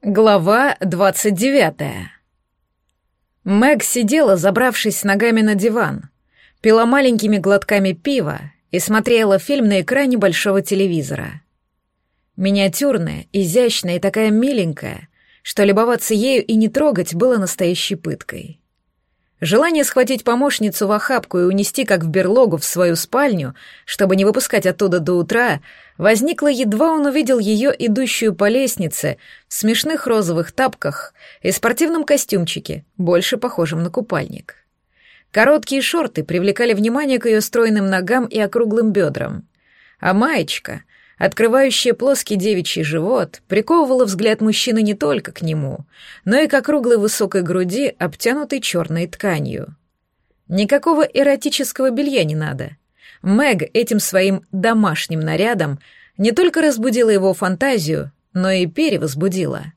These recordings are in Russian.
Глава двадцать девятая. Мэг сидела, забравшись ногами на диван, пила маленькими глотками пива и смотрела фильм на экране большого телевизора. Миниатюрная, изящная и такая миленькая, что любоваться ею и не трогать было настоящей пыткой. Желание схватить помощницу в охапку и унести как в берлогу в свою спальню, чтобы не выпускать оттуда до утра, возникло едва он увидел ее, идущую по лестнице, в смешных розовых тапках и спортивном костюмчике, больше похожем на купальник. Короткие шорты привлекали внимание к ее стройным ногам и округлым бедрам, а маечка открывающая плоский девичий живот, приковывала взгляд мужчины не только к нему, но и к округлой высокой груди, обтянутой черной тканью. Никакого эротического белья не надо. Мэг этим своим домашним нарядом не только разбудила его фантазию, но и перевозбудила.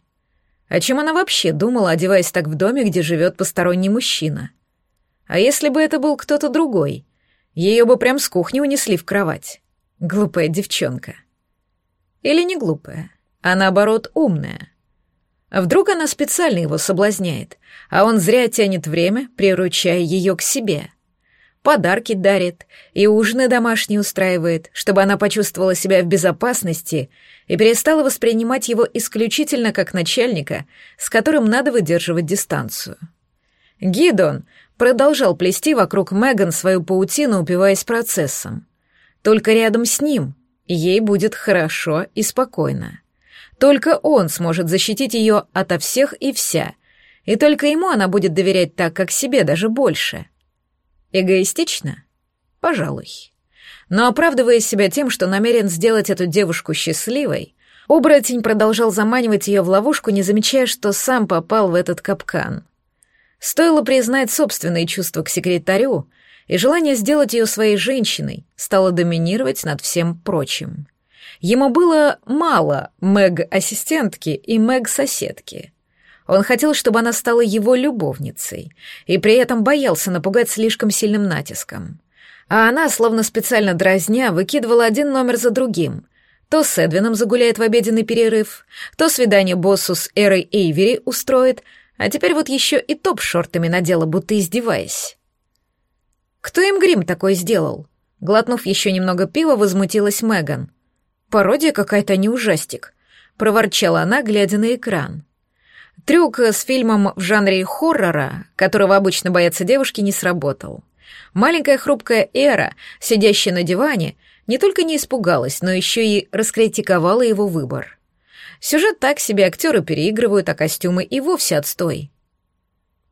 О чем она вообще думала, одеваясь так в доме, где живет посторонний мужчина? А если бы это был кто-то другой? Ее бы прям с кухни унесли в кровать. Глупая девчонка. Или не глупая, а наоборот умная. Вдруг она специально его соблазняет, а он зря тянет время, приручая ее к себе. Подарки дарит и ужины домашние устраивает, чтобы она почувствовала себя в безопасности и перестала воспринимать его исключительно как начальника, с которым надо выдерживать дистанцию. Гидон продолжал плести вокруг Меган свою паутину, упиваясь процессом. Только рядом с ним — ей будет хорошо и спокойно. Только он сможет защитить ее ото всех и вся, и только ему она будет доверять так, как себе, даже больше. Эгоистично? Пожалуй. Но оправдывая себя тем, что намерен сделать эту девушку счастливой, оборотень продолжал заманивать ее в ловушку, не замечая, что сам попал в этот капкан. Стоило признать собственные чувства к секретарю — и желание сделать ее своей женщиной стало доминировать над всем прочим. Ему было мало Мэг-ассистентки и Мэг-соседки. Он хотел, чтобы она стала его любовницей, и при этом боялся напугать слишком сильным натиском. А она, словно специально дразня, выкидывала один номер за другим. То с Эдвином загуляет в обеденный перерыв, то свидание боссу с Эрой Эйвери устроит, а теперь вот еще и топ-шортами надела, будто издеваясь. Кто им грим такой сделал? Глотнув еще немного пива, возмутилась Меган. Пародия какая-то, не ужастик. Проворчала она, глядя на экран. Трюк с фильмом в жанре хоррора, которого обычно боятся девушки, не сработал. Маленькая хрупкая Эра, сидящая на диване, не только не испугалась, но еще и раскритиковала его выбор. Сюжет так себе актеры переигрывают, а костюмы и вовсе отстой.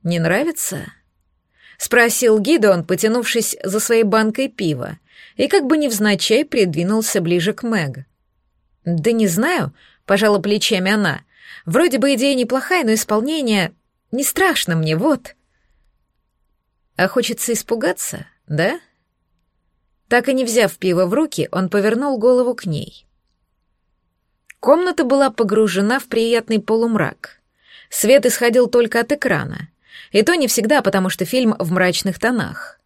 «Не нравится?» — спросил Гидеон, потянувшись за своей банкой пива, и как бы невзначай придвинулся ближе к Мэг. «Да не знаю», — пожала плечами она. «Вроде бы идея неплохая, но исполнение не страшно мне, вот». «А хочется испугаться, да?» Так и не взяв пиво в руки, он повернул голову к ней. Комната была погружена в приятный полумрак. Свет исходил только от экрана. И то не всегда, потому что фильм в мрачных тонах.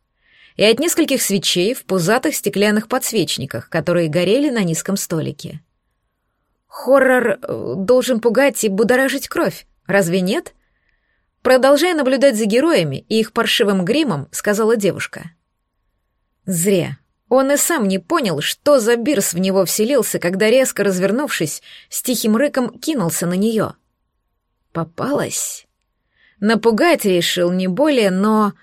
И от нескольких свечей в пузатых стеклянных подсвечниках, которые горели на низком столике. Хоррор э, должен пугать и будоражить кровь, разве нет? Продолжая наблюдать за героями и их паршивым гримом, сказала девушка. Зря. Он и сам не понял, что за бирс в него вселился, когда, резко развернувшись, с тихим рыком кинулся на нее. Попалась. Напугать решил не более, но...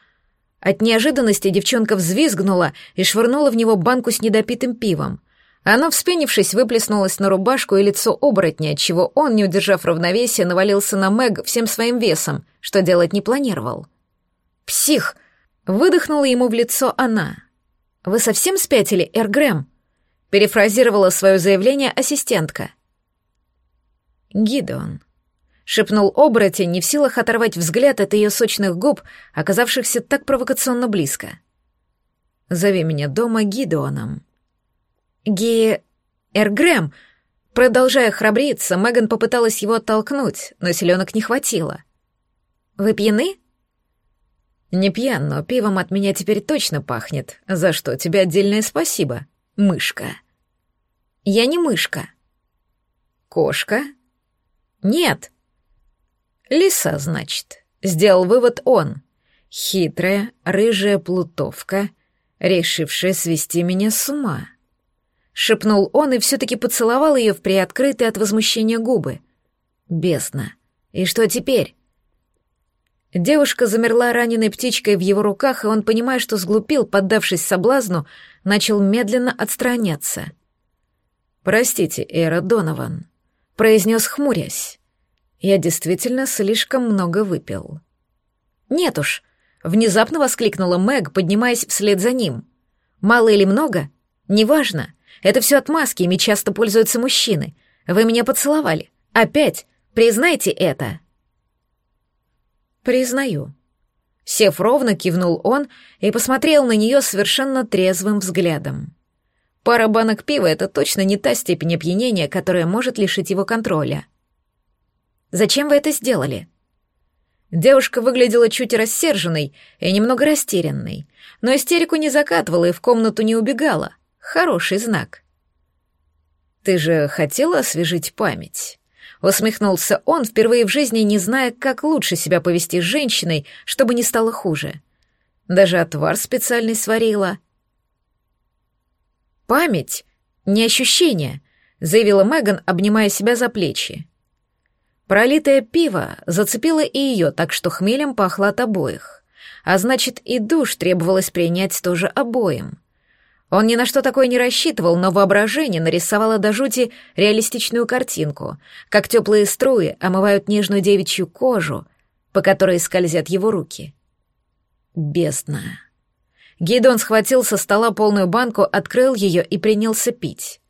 От неожиданности девчонка взвизгнула и швырнула в него банку с недопитым пивом. Оно, вспенившись, выплеснулось на рубашку и лицо оборотня, отчего он, не удержав равновесия, навалился на Мэг всем своим весом, что делать не планировал. «Псих!» — выдохнула ему в лицо она. «Вы совсем спятили, Эргрэм?» — перефразировала свое заявление ассистентка. «Гидеон», шепнул оборотень, не в силах оторвать взгляд от ее сочных губ, оказавшихся так провокационно близко. «Зови меня дома Гидеоном». «Ги... Эргрэм!» Продолжая храбриться, Меган попыталась его оттолкнуть, но селенок не хватило. «Вы пьяны?» «Не пьян, но пивом от меня теперь точно пахнет, за что тебе отдельное спасибо, мышка». «Я не мышка». «Кошка?» «Нет», Лиса, значит, сделал вывод он. Хитрая, рыжая плутовка, решившая свести меня с ума. Шепнул он и все-таки поцеловал ее в приоткрытые от возмущения губы. Бездна. И что теперь? Девушка замерла раненой птичкой в его руках, и он, понимая, что сглупил, поддавшись соблазну, начал медленно отстраняться. «Простите, Эра Донован», — произнес хмурясь. «Я действительно слишком много выпил». «Нет уж», — внезапно воскликнула Мэг, поднимаясь вслед за ним. «Мало или много? Неважно. Это все отмазки, ими часто пользуются мужчины. Вы меня поцеловали. Опять. Признайте это». «Признаю». Сев ровно, кивнул он и посмотрел на нее совершенно трезвым взглядом. Пара банок пива — это точно не та степень опьянения, которая может лишить его контроля. «Зачем вы это сделали?» Девушка выглядела чуть рассерженной и немного растерянной, но истерику не закатывала и в комнату не убегала. Хороший знак. «Ты же хотела освежить память?» Усмехнулся он, впервые в жизни не зная, как лучше себя повести с женщиной, чтобы не стало хуже. Даже отвар специальный сварила. «Память, не ощущение», — заявила Меган, обнимая себя за плечи. Пролитое пиво зацепило и ее, так что хмелем пахло от обоих. А значит, и душ требовалось принять тоже обоим. Он ни на что такое не рассчитывал, но воображение нарисовало до жути реалистичную картинку, как теплые струи омывают нежную девичью кожу, по которой скользят его руки. Бездна. Гидон схватил со стола полную банку, открыл ее и принялся пить.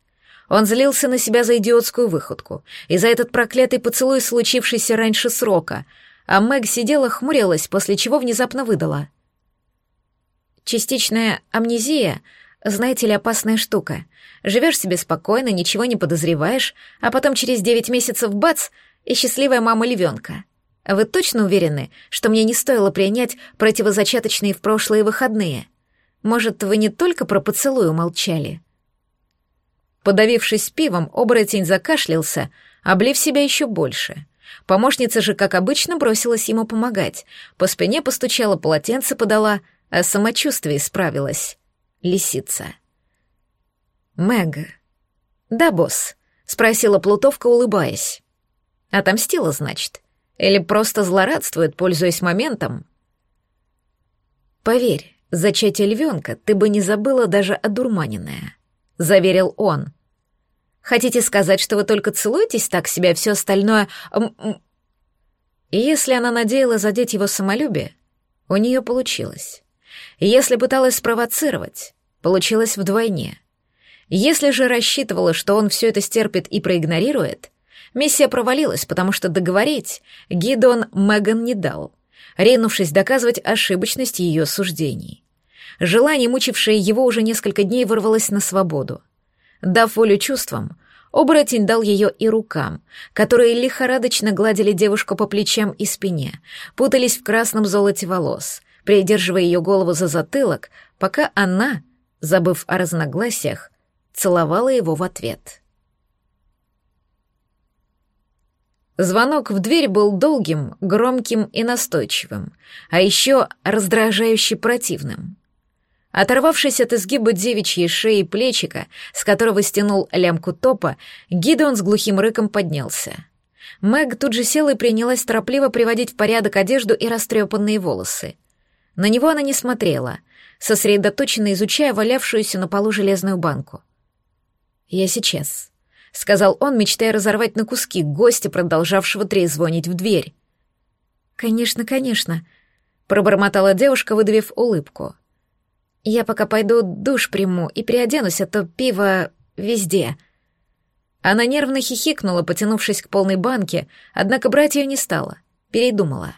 Он злился на себя за идиотскую выходку и за этот проклятый поцелуй, случившийся раньше срока, а Мэг сидела, хмурилась, после чего внезапно выдала. Частичная амнезия — знаете ли, опасная штука. Живешь себе спокойно, ничего не подозреваешь, а потом через девять месяцев бац, и счастливая мама львенка. Вы точно уверены, что мне не стоило принять противозачаточные в прошлые выходные? Может, вы не только про поцелуй умолчали?» Подавившись пивом, оборотень закашлялся, облив себя еще больше. Помощница же, как обычно, бросилась ему помогать. По спине постучала, полотенце подала, а самочувствие справилась лисица. «Мэг». «Да, босс», — спросила Плутовка, улыбаясь. «Отомстила, значит? Или просто злорадствует, пользуясь моментом?» «Поверь, зачатие львенка ты бы не забыла даже одурманенное», — заверил он. «Хотите сказать, что вы только целуетесь так себя, все остальное...» И если она надеялась задеть его самолюбие, у нее получилось. Если пыталась спровоцировать, получилось вдвойне. Если же рассчитывала, что он все это стерпит и проигнорирует, миссия провалилась, потому что договорить Гидон Меган не дал, ринувшись доказывать ошибочность ее суждений. Желание, мучившее его уже несколько дней, вырвалось на свободу. Дав волю чувствам, оборотень дал ее и рукам, которые лихорадочно гладили девушку по плечам и спине, путались в красном золоте волос, придерживая ее голову за затылок, пока она, забыв о разногласиях, целовала его в ответ. Звонок в дверь был долгим, громким и настойчивым, а еще раздражающе противным. Оторвавшись от изгиба девичьей шеи плечика, с которого стянул лямку топа, Гидеон с глухим рыком поднялся. Мэг тут же села и принялась торопливо приводить в порядок одежду и растрепанные волосы — на него она не смотрела, сосредоточенно изучая валявшуюся на полу железную банку. «Я сейчас», — сказал он, мечтая разорвать на куски гостя, продолжавшего трезвонить в дверь. «Конечно, конечно», — пробормотала девушка, выдавив улыбку. «Я пока пойду душ приму и переоденусь, а то пиво везде». Она нервно хихикнула, потянувшись к полной банке, однако брать ее не стала, передумала.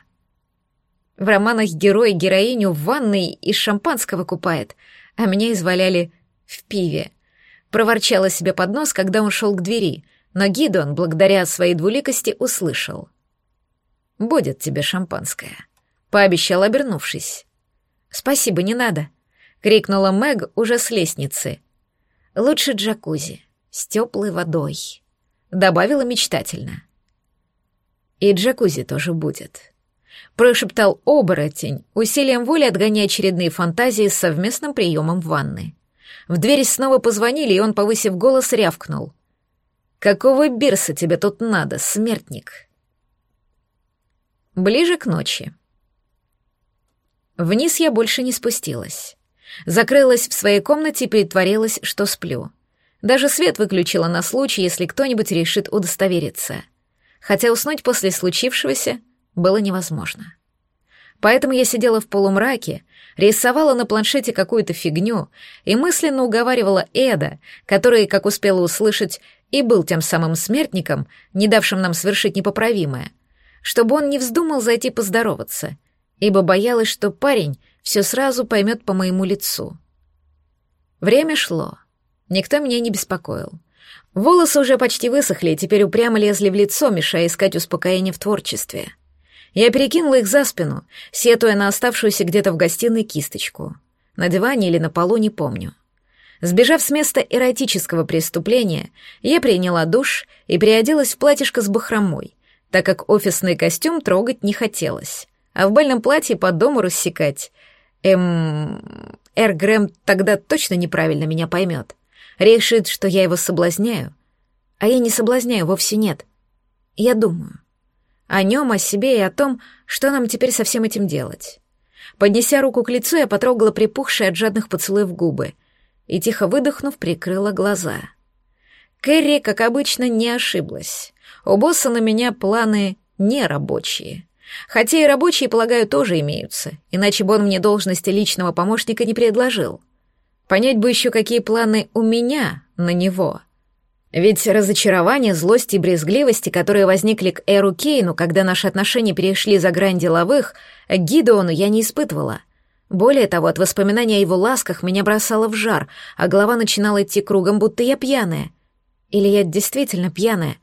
В романах герой героиню в ванной из шампанского купает, а меня изваляли в пиве. Проворчала себе под нос, когда он шел к двери, но Гидон, благодаря своей двуликости, услышал. «Будет тебе шампанское», — пообещал, обернувшись. «Спасибо, не надо», — крикнула Мэг уже с лестницы. «Лучше джакузи, с теплой водой», — добавила мечтательно. И джакузи тоже будет. Прошептал оборотень, усилием воли отгоняя очередные фантазии с совместным приемом ванны. В дверь снова позвонили, и он, повысив голос, рявкнул. «Какого бирса тебе тут надо, смертник?» Ближе к ночи. Вниз я больше не спустилась. Закрылась в своей комнате и притворилась, что сплю. Даже свет выключила на случай, если кто-нибудь решит удостовериться. Хотя уснуть после случившегося было невозможно. Поэтому я сидела в полумраке, рисовала на планшете какую-то фигню и мысленно уговаривала Эда, который, как успела услышать, и был тем самым смертником, не давшим нам совершить непоправимое, чтобы он не вздумал зайти поздороваться, ибо боялась, что парень все сразу поймет по моему лицу. Время шло. Никто меня не беспокоил. Волосы уже почти высохли и теперь упрямо лезли в лицо, мешая искать успокоение в творчестве. Я перекинула их за спину, сетуя на оставшуюся где-то в гостиной кисточку. На диване или на полу, не помню. Сбежав с места эротического преступления, я приняла душ и переоделась в платьишко с бахромой, так как офисный костюм трогать не хотелось. А в бальном платье по дому рассекать Эм... Эр Грэм тогда точно неправильно меня поймет. Решит, что я его соблазняю. А я не соблазняю, вовсе нет. Я думаю. О нем, о себе и о том, что нам теперь со всем этим делать. Поднеся руку к лицу, я потрогала припухшие от жадных поцелуев губы и, тихо выдохнув, прикрыла глаза. Кэрри, как обычно, не ошиблась. У босса на меня планы нерабочие. Хотя и рабочие, полагаю, тоже имеются, иначе бы он мне должности личного помощника не предложил. Понять бы еще, какие планы у меня на него. Ведь разочарование, злость и брезгливости, которые возникли к Эру Кейну, когда наши отношения перешли за грань деловых, к Гидеону я не испытывала. Более того, от воспоминания о его ласках меня бросало в жар, а голова начинала идти кругом, будто я пьяная. Или я действительно пьяная.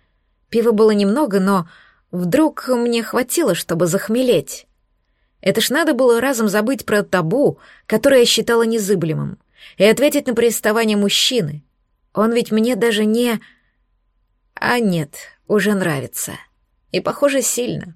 Пива было немного, но Вдруг мне хватило, чтобы захмелеть. Это ж надо было разом забыть про табу, которое я считала незыблемым, и ответить на приставание мужчины. Он ведь мне даже не... А нет, уже нравится. И, похоже, сильно.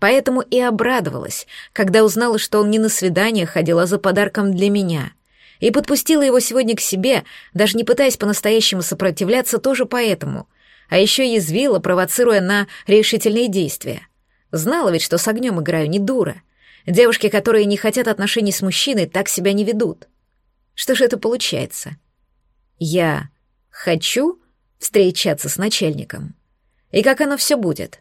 Поэтому и обрадовалась, когда узнала, что он не на свидание ходил, а за подарком для меня. И подпустила его сегодня к себе, даже не пытаясь по-настоящему сопротивляться, тоже поэтому — а еще язвила, провоцируя на решительные действия. Знала ведь, что с огнем играю, не дура. Девушки, которые не хотят отношений с мужчиной, так себя не ведут. Что же это получается? Я хочу встречаться с начальником. И как оно все будет?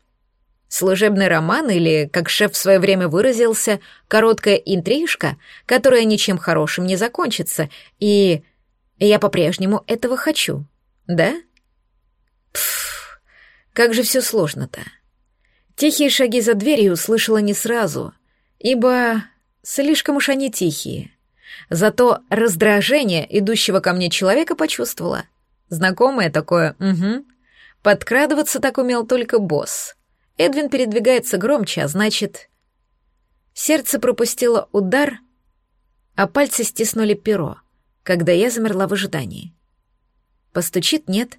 Служебный роман или, как шеф в свое время выразился, короткая интрижка, которая ничем хорошим не закончится, и я по-прежнему этого хочу, да? Пф, как же все сложно-то. Тихие шаги за дверью услышала не сразу, ибо слишком уж они тихие. Зато раздражение идущего ко мне человека почувствовала. Знакомое такое «угу». Подкрадываться так умел только босс. Эдвин передвигается громче, а значит... Сердце пропустило удар, а пальцы стиснули перо, когда я замерла в ожидании. Постучит — нет.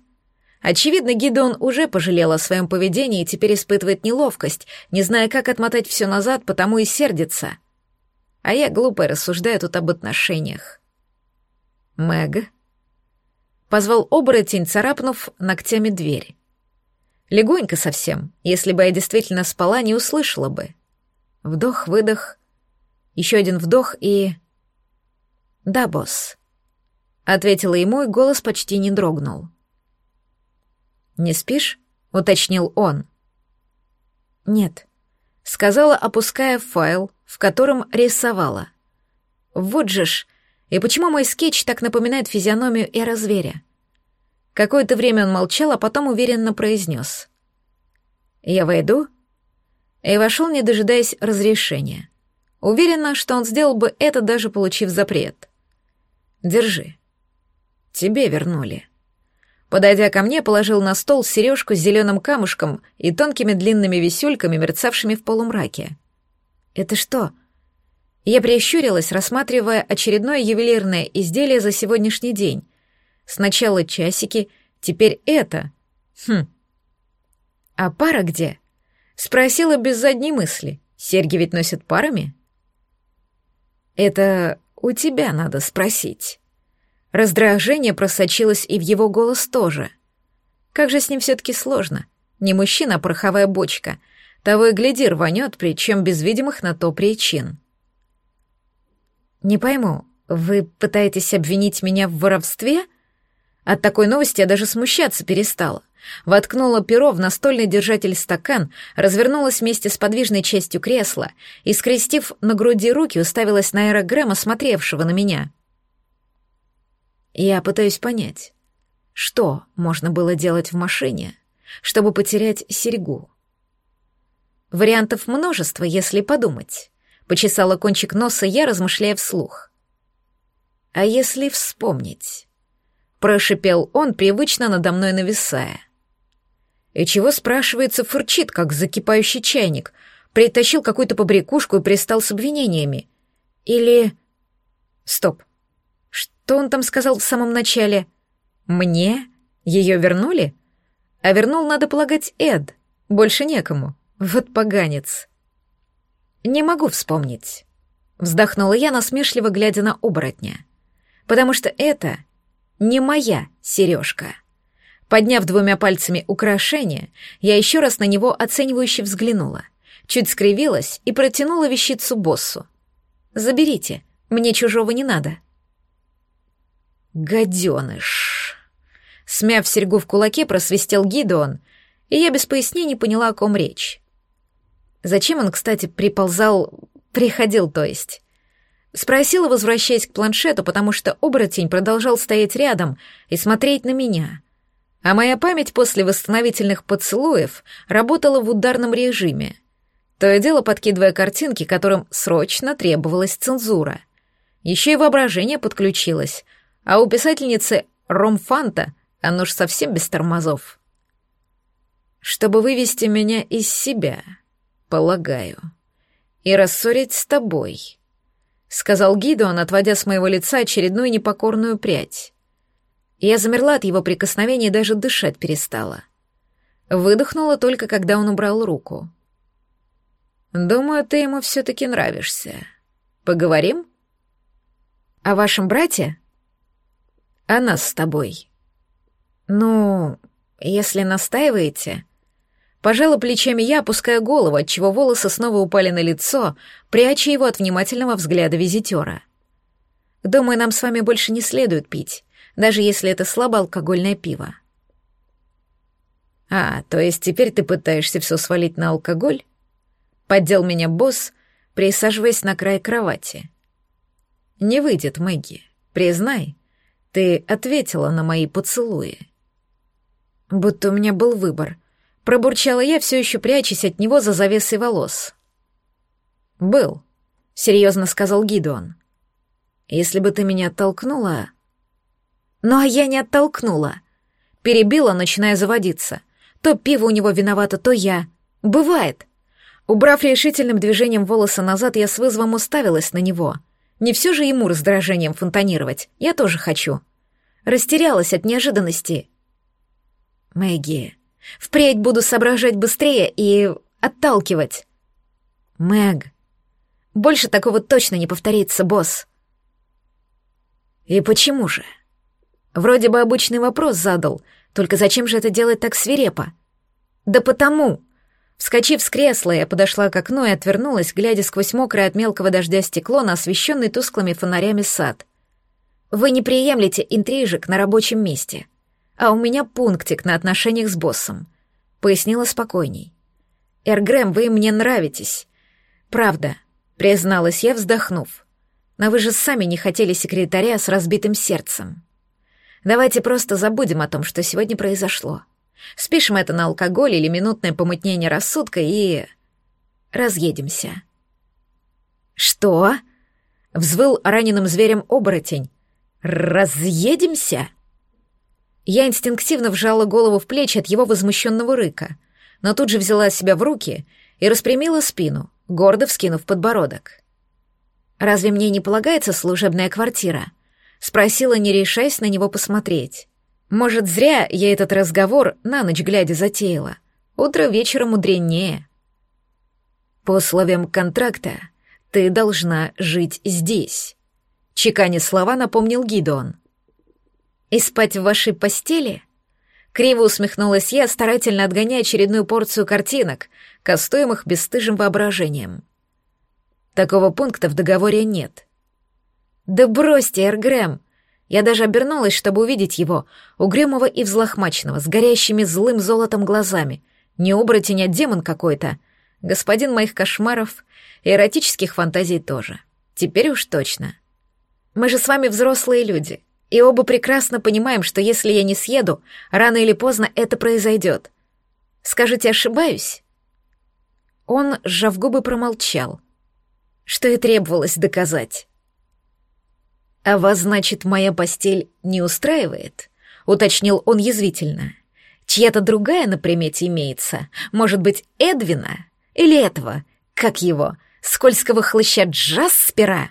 Очевидно, Гидеон уже пожалел о своем поведении и теперь испытывает неловкость, не зная, как отмотать все назад, потому и сердится. А я глупо рассуждаю тут об отношениях. Мэг. Позвал оборотень, царапнув ногтями дверь. Легонько совсем, если бы я действительно спала, не услышала бы. Вдох, выдох, еще один вдох и... «Да, босс», — ответила ему, и голос почти не дрогнул. «Не спишь?» — уточнил он. «Нет», — сказала, опуская файл, в котором рисовала. «Вот же ж, и почему мой скетч так напоминает физиономию эра-зверя?» Какое-то время он молчал, а потом уверенно произнес. «Я войду?» И вошел, не дожидаясь разрешения. Уверена, что он сделал бы это, даже получив запрет. «Держи. Тебе вернули». Подойдя ко мне, положил на стол сережку с зеленым камушком и тонкими длинными висюльками, мерцавшими в полумраке. «Это что?» Я прищурилась, рассматривая очередное ювелирное изделие за сегодняшний день. Сначала часики, теперь это. Хм. А пара где? Спросила без задней мысли. Серьги ведь носят парами? Это у тебя надо спросить. Раздражение просочилось и в его голос тоже. Как же с ним все-таки сложно. Не мужчина, а пороховая бочка. Того и гляди рванет, причем без видимых на то причин. Не пойму, вы пытаетесь обвинить меня в воровстве? От такой новости я даже смущаться перестала. Воткнула перо в настольный держатель стакан, развернулась вместе с подвижной частью кресла и, скрестив на груди руки, уставилась на аэрограмма, смотревшего на меня. Я пытаюсь понять, что можно было делать в машине, чтобы потерять серьгу. Вариантов множество, если подумать. Почесала кончик носа я, размышляя вслух. А если вспомнить? Прошипел он, привычно надо мной нависая. И чего, спрашивается, фурчит, как закипающий чайник, притащил какую-то побрякушку и пристал с обвинениями? Или... Стоп. Что он там сказал в самом начале? Мне? Ее вернули? А вернул, надо полагать, Эд. Больше некому. Вот поганец. Не могу вспомнить. Вздохнула я, насмешливо глядя на оборотня. Потому что это не моя сережка. Подняв двумя пальцами украшение, я еще раз на него оценивающе взглянула, чуть скривилась и протянула вещицу боссу. «Заберите, мне чужого не надо». «Гаденыш!» Смяв серьгу в кулаке, просвистел Гидеон, и я без пояснений поняла, о ком речь. Зачем он, кстати, приползал... Приходил, то есть. Спросила, возвращаясь к планшету, потому что оборотень продолжал стоять рядом и смотреть на меня. А моя память после восстановительных поцелуев работала в ударном режиме. То и дело подкидывая картинки, которым срочно требовалась цензура. Еще и воображение подключилось — а у писательницы Ромфанта оно ж совсем без тормозов. Чтобы вывести меня из себя, полагаю, и рассорить с тобой, — сказал Гидеон, отводя с моего лица очередную непокорную прядь. Я замерла от его прикосновения и даже дышать перестала. Выдохнула только, когда он убрал руку. «Думаю, ты ему все-таки нравишься. Поговорим?» «О вашем брате?» а нас с тобой. Ну, если настаиваете... Пожала плечами я, опуская голову, отчего волосы снова упали на лицо, пряча его от внимательного взгляда визитера. Думаю, нам с вами больше не следует пить, даже если это слабоалкогольное пиво. А, то есть теперь ты пытаешься все свалить на алкоголь? Поддел меня босс, присаживаясь на край кровати. Не выйдет, Мэгги, признай, ты ответила на мои поцелуи. Будто у меня был выбор. Пробурчала я, все еще прячась от него за завесой волос. «Был», — серьезно сказал Гидеон. «Если бы ты меня оттолкнула...» «Ну а я не оттолкнула!» Перебила, начиная заводиться. То пиво у него виновато, то я. Бывает. Убрав решительным движением волосы назад, я с вызовом уставилась на него — не все же ему раздражением фонтанировать. Я тоже хочу. Растерялась от неожиданности. Мэгги, впредь буду соображать быстрее и отталкивать. Мэг, больше такого точно не повторится, босс. И почему же? Вроде бы обычный вопрос задал, только зачем же это делать так свирепо? Да потому, Вскочив с кресла, я подошла к окну и отвернулась, глядя сквозь мокрое от мелкого дождя стекло на освещенный тусклыми фонарями сад. «Вы не приемлете интрижек на рабочем месте, а у меня пунктик на отношениях с боссом», — пояснила спокойней. «Эргрэм, вы мне нравитесь. Правда», — призналась я, вздохнув. «Но вы же сами не хотели секретаря с разбитым сердцем. Давайте просто забудем о том, что сегодня произошло». Спишем это на алкоголь или минутное помутнение рассудка и... разъедемся. «Что?» — взвыл раненым зверем оборотень. «Разъедемся?» Я инстинктивно вжала голову в плечи от его возмущенного рыка, но тут же взяла себя в руки и распрямила спину, гордо вскинув подбородок. «Разве мне не полагается служебная квартира?» — спросила, не решаясь на него посмотреть. Может, зря я этот разговор на ночь глядя затеяла. Утро вечера мудренее. По условиям контракта ты должна жить здесь. Чеканя слова напомнил Гидеон. И спать в вашей постели? Криво усмехнулась я, старательно отгоняя очередную порцию картинок, кастуемых бесстыжим воображением. Такого пункта в договоре нет. Да бросьте, Эргрэм! Я даже обернулась, чтобы увидеть его, угрюмого и взлохмаченного, с горящими злым золотом глазами. Не оборотень, а демон какой-то — господин моих кошмаров и эротических фантазий тоже. Теперь уж точно. Мы же с вами взрослые люди, и оба прекрасно понимаем, что если я не съеду, рано или поздно это произойдет. Скажите, ошибаюсь?» Он, сжав губы, промолчал. Что и требовалось доказать. «А вас, значит, моя постель не устраивает?» — уточнил он язвительно. «Чья-то другая на примете имеется? Может быть, Эдвина?» Или этого, как его, скользкого хлыща Джаспера?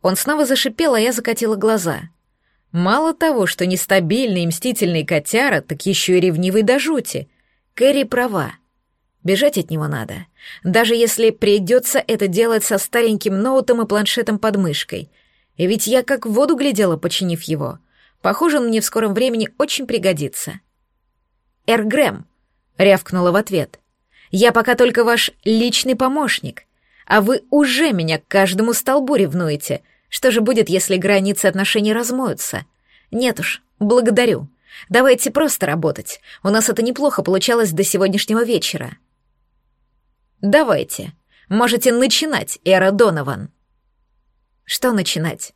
Он снова зашипел, а я закатила глаза. Мало того, что нестабильный и мстительный котяра, так еще и ревнивый до жути. Кэрри права. Бежать от него надо. Даже если придется это делать со стареньким ноутом и планшетом под мышкой. И ведь я как в воду глядела, починив его. Похоже, он мне в скором времени очень пригодится. «Эр Грэм», — рявкнула в ответ. Я пока только ваш личный помощник, а вы уже меня к каждому столбу ревнуете. Что же будет, если границы отношений размоются? Нет уж, благодарю. Давайте просто работать. У нас это неплохо получалось до сегодняшнего вечера. Давайте. Можете начинать, Эра Донован. Что начинать?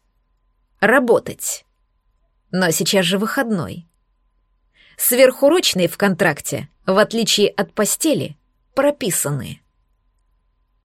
Работать. Но сейчас же выходной. Сверхурочные в контракте, в отличие от постели, прописаны.